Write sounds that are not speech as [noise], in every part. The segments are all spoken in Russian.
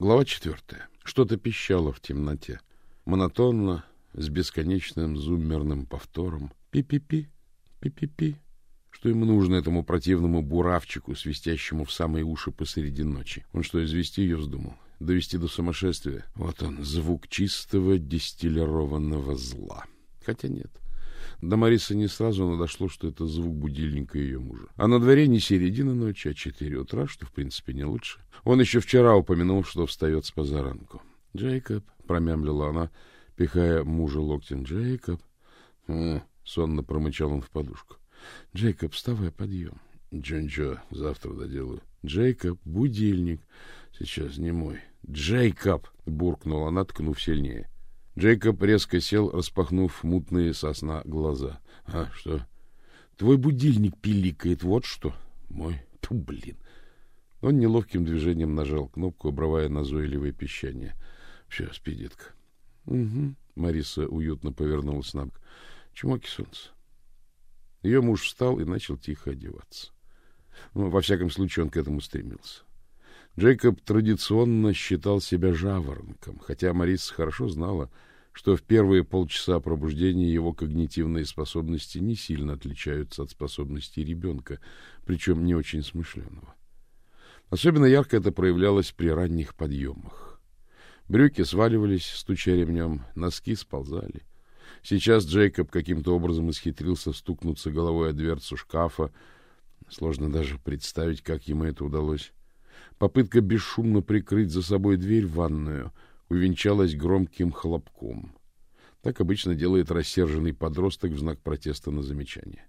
Глава четвертая. Что-то пищало в темноте. Монотонно, с бесконечным зуммерным повтором. Пи-пи-пи, пи-пи-пи. Что ему нужно этому противному буравчику, свистящему в самые уши посреди ночи? Он что, извести ее вздумал? Довести до сумасшествия? Вот он, звук чистого дистиллированного зла. Хотя нет. До Марисы не сразу но дошло, что это звук будильника ее мужа. А на дворе не середина ночи, а четыре утра, что, в принципе, не лучше. Он еще вчера упомянул, что встает с позаранку. — Джейкоб, — промямлила она, пихая мужа локтем. — Джейкоб. «Э, — сонно промычал он в подушку. — Джейкоб, вставай, подъем. — Ничего, завтра доделаю. — Джейкоб, будильник. Сейчас не мой. — Джейкоб! — буркнула она, ткнув сильнее. Джейкоб резко сел, распахнув мутные сосна глаза. — А, что? — Твой будильник пиликает, вот что. — Мой? [laughs] Ту, блин. Он неловким движением нажал кнопку, обрывая назойливое пищание. — Все, спи, детка. — Угу. Мариса уютно повернулась на бок. — Чмоки солнца. Ее муж встал и начал тихо одеваться. Ну, во всяком случае, он к этому стремился. Джейкоб традиционно считал себя жаворонком, хотя Мариса хорошо знала, что в первые полчаса пробуждения его когнитивные способности не сильно отличаются от способностей ребенка, причем не очень смышленого. Особенно ярко это проявлялось при ранних подъемах. Брюки сваливались, стуча ремнем, носки сползали. Сейчас Джейкоб каким-то образом исхитрился стукнуться головой о дверцу шкафа. Сложно даже представить, как ему это удалось. Попытка бесшумно прикрыть за собой дверь в ванную увенчалась громким хлопком. Так обычно делает рассерженный подросток в знак протеста на замечание.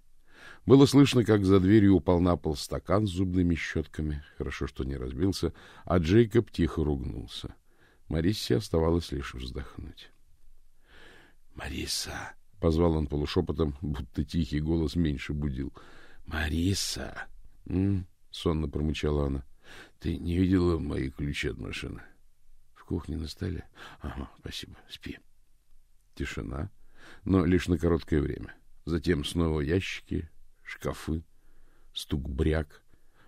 Было слышно, как за дверью упал на пол стакан с зубными щетками. Хорошо, что не разбился, а Джейкоб тихо ругнулся. Мариссе оставалось лишь вздохнуть. Мариса, позвал он полушепотом, будто тихий голос меньше будил. Мариса, сонно промычала она. Ты не видела мои ключи от машины? В кухне на столе. Ага, спасибо. Спи. Тишина, но лишь на короткое время. Затем снова ящики, шкафы, стук бряк,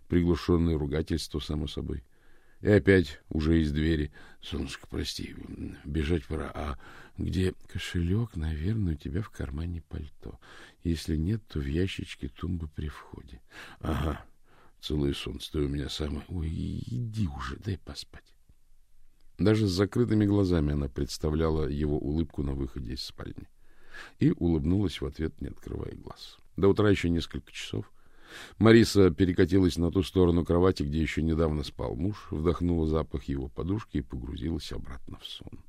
приглушенное ругательство, само собой. И опять уже из двери. Солнышко, прости, бежать пора. А где кошелек, наверное, у тебя в кармане пальто. Если нет, то в ящичке тумбы при входе. Ага, целый солнце, ты у меня самый... Ой, иди уже, дай поспать. Даже с закрытыми глазами она представляла его улыбку на выходе из спальни. И улыбнулась в ответ, не открывая глаз. До утра еще несколько часов. Мариса перекатилась на ту сторону кровати, где еще недавно спал муж, вдохнула запах его подушки и погрузилась обратно в сон.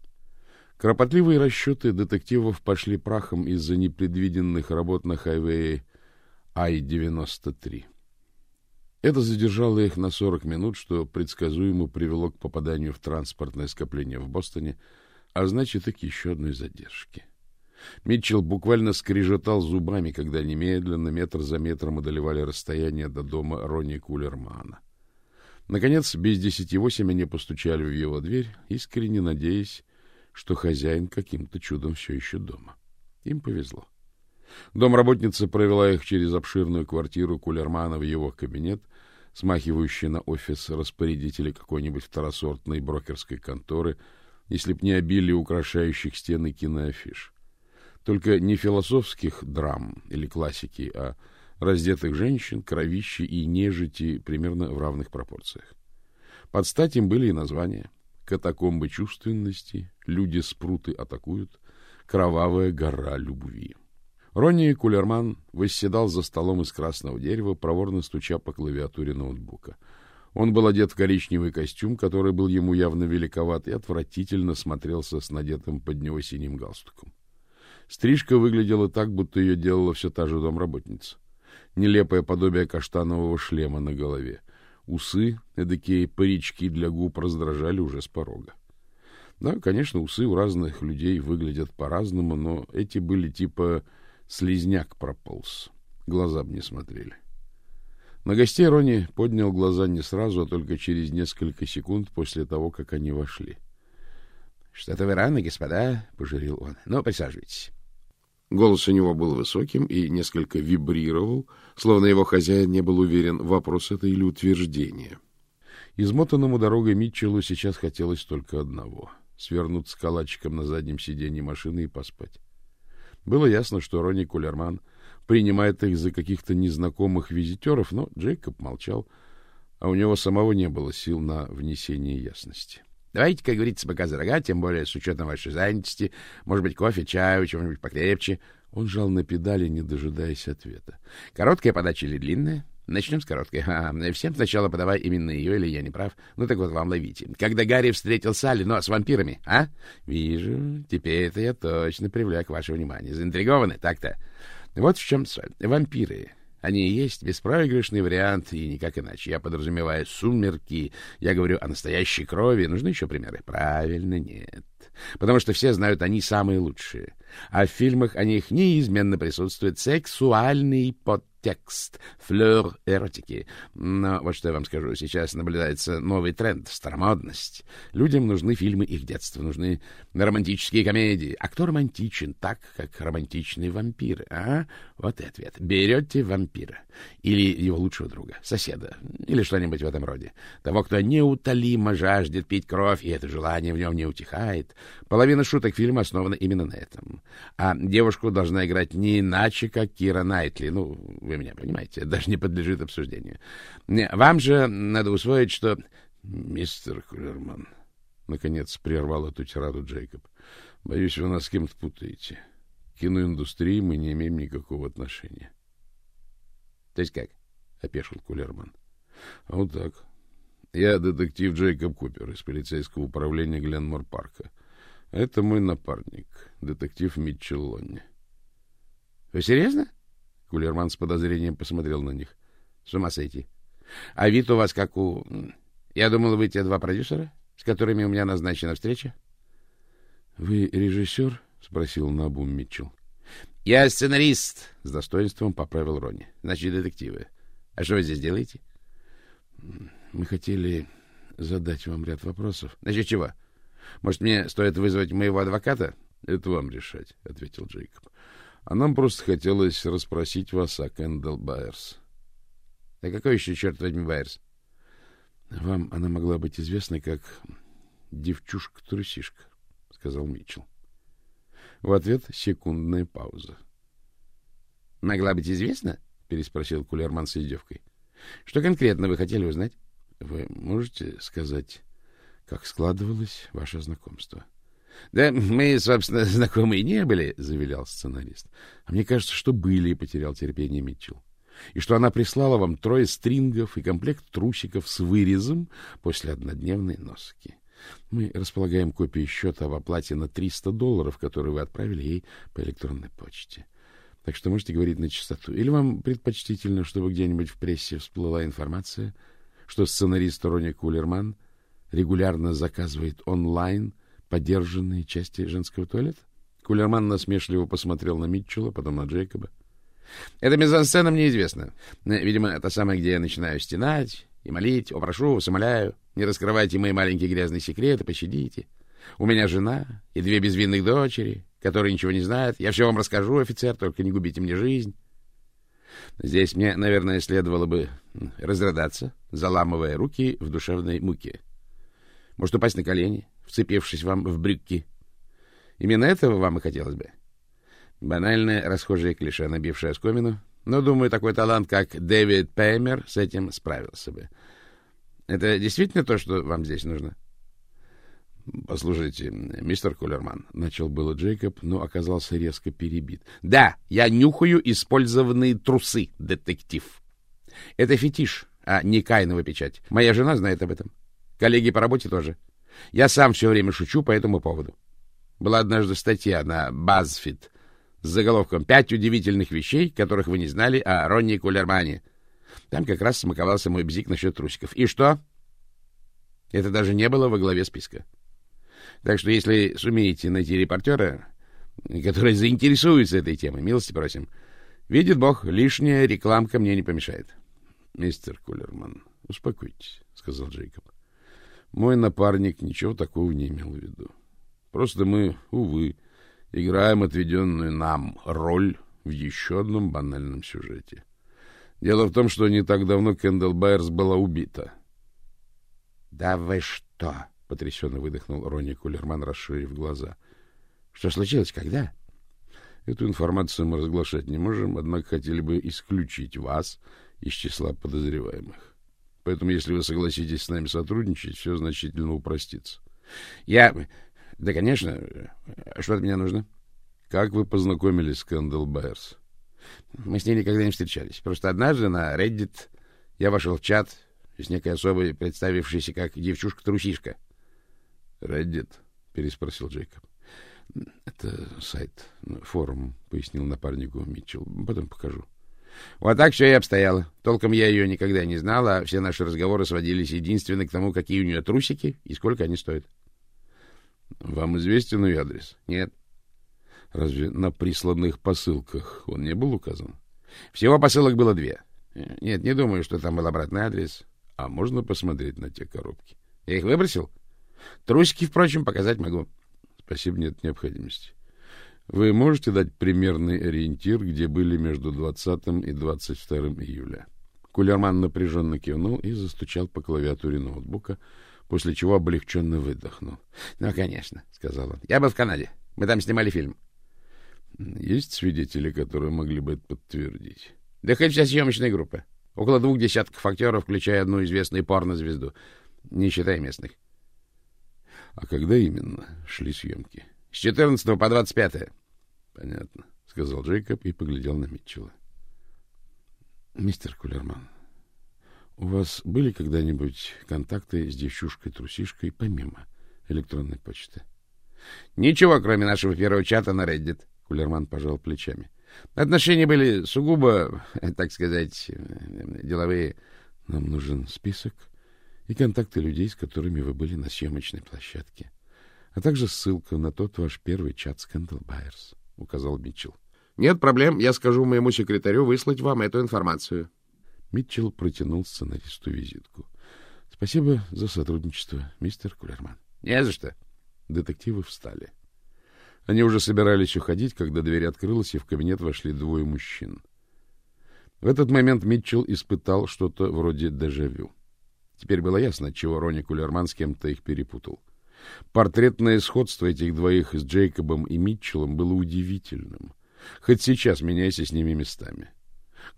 Кропотливые расчеты детективов пошли прахом из-за непредвиденных работ на хайвее Ай-93. Это задержало их на 40 минут, что предсказуемо привело к попаданию в транспортное скопление в Бостоне, а значит и к еще одной задержке. Митчелл буквально скрежетал зубами, когда они медленно, метр за метром одолевали расстояние до дома Ронни Кулермана. Наконец, без десяти восемь они постучали в его дверь, искренне надеясь, что хозяин каким-то чудом все еще дома. Им повезло. Домработница провела их через обширную квартиру Кулермана в его кабинет, смахивающий на офис распорядителя какой-нибудь второсортной брокерской конторы, если б не обилие украшающих стены киноафиш. Только не философских драм или классики, а раздетых женщин, кровищи и нежити примерно в равных пропорциях. Под стать им были и названия. Катакомбы чувственности, люди спруты атакуют, кровавая гора любви. Ронни Кулерман восседал за столом из красного дерева, проворно стуча по клавиатуре ноутбука. Он был одет в коричневый костюм, который был ему явно великоват, и отвратительно смотрелся с надетым под него синим галстуком. Стрижка выглядела так, будто ее делала все та же домработница. Нелепое подобие каштанового шлема на голове. Усы, эдакие парички для губ раздражали уже с порога. Да, конечно, усы у разных людей выглядят по-разному, но эти были типа слизняк прополз. Глаза бы не смотрели. На гостей Рони поднял глаза не сразу, а только через несколько секунд после того, как они вошли. — Что-то вы рано, господа, — пожурил он. — Ну, присаживайтесь. Голос у него был высоким и несколько вибрировал, словно его хозяин не был уверен, вопрос это или утверждение. Измотанному дорогой Митчеллу сейчас хотелось только одного — свернуться калачиком на заднем сиденье машины и поспать. Было ясно, что Ронни Кулерман принимает их за каких-то незнакомых визитеров, но Джейкоб молчал, а у него самого не было сил на внесение ясности. — Давайте, как говорится, пока за рога, тем более с учетом вашей занятости. Может быть, кофе, чаю, чего-нибудь покрепче. Он жал на педали, не дожидаясь ответа. — Короткая подача или длинная? Начнем с короткой. А, всем сначала подавай именно ее, или я не прав. Ну так вот, вам ловите. Когда Гарри встретил Салли, но с вампирами, а? Вижу. Теперь это я точно привлек ваше внимание. Заинтригованы? Так-то. Вот в чем соль. Вампиры. Они и есть беспроигрышный вариант, и никак иначе. Я подразумеваю сумерки. Я говорю о настоящей крови. Нужны еще примеры? Правильно, нет. Потому что все знают, они самые лучшие. А в фильмах о них неизменно присутствует сексуальный подтекст текст, флёр эротики. Но вот что я вам скажу, сейчас наблюдается новый тренд, старомодность. Людям нужны фильмы их детства, нужны романтические комедии. А кто романтичен так, как романтичные вампиры, а? Вот и ответ. Берете вампира или его лучшего друга, соседа, или что-нибудь в этом роде. Того, кто неутолимо жаждет пить кровь, и это желание в нем не утихает. Половина шуток фильма основана именно на этом. А девушку должна играть не иначе, как Кира Найтли. Ну, вы меня понимаете, это даже не подлежит обсуждению. Вам же надо усвоить, что... Мистер Кулерман, наконец прервал эту тираду Джейкоб, боюсь, вы нас с кем-то путаете. К киноиндустрии мы не имеем никакого отношения. — То есть как? — опешил Кулерман. — А вот так. Я детектив Джейкоб Купер из полицейского управления Гленмор-парка. Это мой напарник, детектив Митчелл Лонни. — Вы серьезно? — Кулерман с подозрением посмотрел на них. — С ума сойти. — А вид у вас как у... Я думал, вы те два продюсера, с которыми у меня назначена встреча. — Вы режиссер? — спросил Набум Митчелл. — Я сценарист, — с достоинством поправил Ронни. — Значит, детективы. А что вы здесь делаете? — Мы хотели задать вам ряд вопросов. — Значит, чего? Может, мне стоит вызвать моего адвоката? — Это вам решать, — ответил Джейкоб. А нам просто хотелось расспросить вас о Кэндалл Байерс. — А какой еще, черт возьми, Байерс? — Вам она могла быть известна как девчушка-трусишка, — сказал Митчелл. В ответ секундная пауза. — Могла быть известна? — переспросил Кулерман с издевкой. — Что конкретно вы хотели узнать? — Вы можете сказать, как складывалось ваше знакомство? —— Да мы, собственно, [laughs] знакомы не были, — завилял сценарист. — А мне кажется, что были, — потерял терпение Митчелл. — И что она прислала вам трое стрингов и комплект трусиков с вырезом после однодневной носки. Мы располагаем копии счета в оплате на 300 долларов, которые вы отправили ей по электронной почте. Так что можете говорить на чистоту. Или вам предпочтительно, чтобы где-нибудь в прессе всплыла информация, что сценарист Рони Кулерман регулярно заказывает онлайн подержанные части женского туалета? Кулерман насмешливо посмотрел на Митчелла, потом на Джейкоба. — Это мизансцена мне известно. Видимо, это самое, где я начинаю стенать и молить. О, прошу вас, не раскрывайте мои маленькие грязные секреты, пощадите. У меня жена и две безвинных дочери, которые ничего не знают. Я все вам расскажу, офицер, только не губите мне жизнь. Здесь мне, наверное, следовало бы разрыдаться, заламывая руки в душевной муке. Может, упасть на колени, вцепившись вам в брюки. Именно этого вам и хотелось бы. Банальное расхожее клише, набившее оскомину, но, думаю, такой талант, как Дэвид Пеймер, с этим справился бы. Это действительно то, что вам здесь нужно? — Послушайте, мистер Кулерман, — начал было Джейкоб, но оказался резко перебит. — Да, я нюхаю использованные трусы, детектив. Это фетиш, а не кайнова печать. Моя жена знает об этом. Коллеги по работе тоже. — я сам все время шучу по этому поводу. Была однажды статья на BuzzFeed с заголовком «Пять удивительных вещей, которых вы не знали о Ронни Кулермане». Там как раз смаковался мой бзик насчет трусиков. И что? Это даже не было во главе списка. Так что если сумеете найти репортера, который заинтересуется этой темой, милости просим. Видит Бог, лишняя рекламка мне не помешает. — Мистер Кулерман, успокойтесь, — сказал Джейкоб. Мой напарник ничего такого не имел в виду. Просто мы, увы, играем отведенную нам роль в еще одном банальном сюжете. Дело в том, что не так давно Кендалл Байерс была убита. Да вы что? — потрясенно выдохнул Ронни Кулерман, расширив глаза. — Что случилось? Когда? — Эту информацию мы разглашать не можем, однако хотели бы исключить вас из числа подозреваемых. Поэтому, если вы согласитесь с нами сотрудничать, все значительно упростится. — Я... Да, конечно. Что от меня нужно? — Как вы познакомились с Кэндалл Байерс? — Мы с ней никогда не встречались. Просто однажды на Reddit я вошел в чат с некой особой, представившейся как девчушка-трусишка. — Reddit? — переспросил Джейкоб. — Это сайт, форум, — пояснил напарнику Митчелл. — Потом покажу. Вот так все и обстояло. Толком я ее никогда не знал, а все наши разговоры сводились единственно к тому, какие у нее трусики и сколько они стоят. — Вам известен ее адрес? — Нет. — Разве на присланных посылках он не был указан? — Всего посылок было две. Нет, не думаю, что там был обратный адрес. А можно посмотреть на те коробки? Я их выбросил? Трусики, впрочем, показать могу. Спасибо, нет необходимости. Вы можете дать примерный ориентир, где были между 20 и 22 июля? Кулерман напряженно кивнул и застучал по клавиатуре ноутбука, после чего облегченно выдохнул. — Ну, конечно, — сказал он. — Я был в Канаде. Мы там снимали фильм. — Есть свидетели, которые могли бы это подтвердить? — Да хоть вся съемочная группа. Около двух десятков актеров, включая одну известную порнозвезду, не считая местных. — А когда именно шли съемки? — С 14 по 25. — Понятно, — сказал Джейкоб и поглядел на Митчелла. — Мистер Кулерман, у вас были когда-нибудь контакты с девчушкой-трусишкой помимо электронной почты? — Ничего, кроме нашего первого чата на Reddit, — Кулерман пожал плечами. — Отношения были сугубо, так сказать, деловые. Нам нужен список и контакты людей, с которыми вы были на съемочной площадке, а также ссылка на тот ваш первый чат с Кэндалл Байерс, — указал Митчелл. — Нет проблем, я скажу моему секретарю выслать вам эту информацию. Митчелл протянул сценаристу визитку. — Спасибо за сотрудничество, мистер Кулерман. — Не за что. Детективы встали. Они уже собирались уходить, когда дверь открылась, и в кабинет вошли двое мужчин. В этот момент Митчелл испытал что-то вроде дежавю. Теперь было ясно, отчего Ронни Кулерман с кем-то их перепутал. Портретное сходство этих двоих с Джейкобом и Митчеллом было удивительным, хоть сейчас меняйся с ними местами.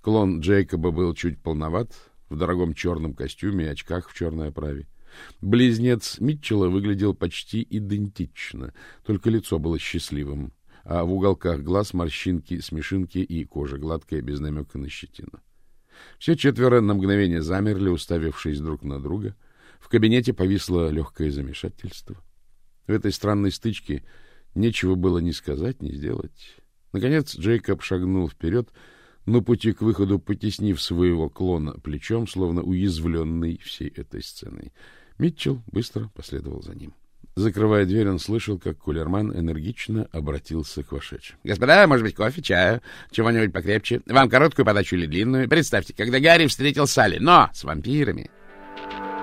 Клон Джейкоба был чуть полноват, в дорогом черном костюме и очках в черной оправе. Близнец Митчелла выглядел почти идентично, только лицо было счастливым, а в уголках глаз морщинки, смешинки и кожа гладкая, без намека на щетину. Все четверо на мгновение замерли, уставившись друг на друга. В кабинете повисло легкое замешательство. В этой странной стычке нечего было ни сказать, ни сделать. Наконец Джейкоб шагнул вперед, на пути к выходу потеснив своего клона плечом, словно уязвленный всей этой сценой. Митчелл быстро последовал за ним. Закрывая дверь, он слышал, как Кулерман энергично обратился к вошедшим. — Господа, может быть, кофе, чаю, чего-нибудь покрепче? Вам короткую подачу или длинную? Представьте, когда Гарри встретил Салли, но с вампирами. —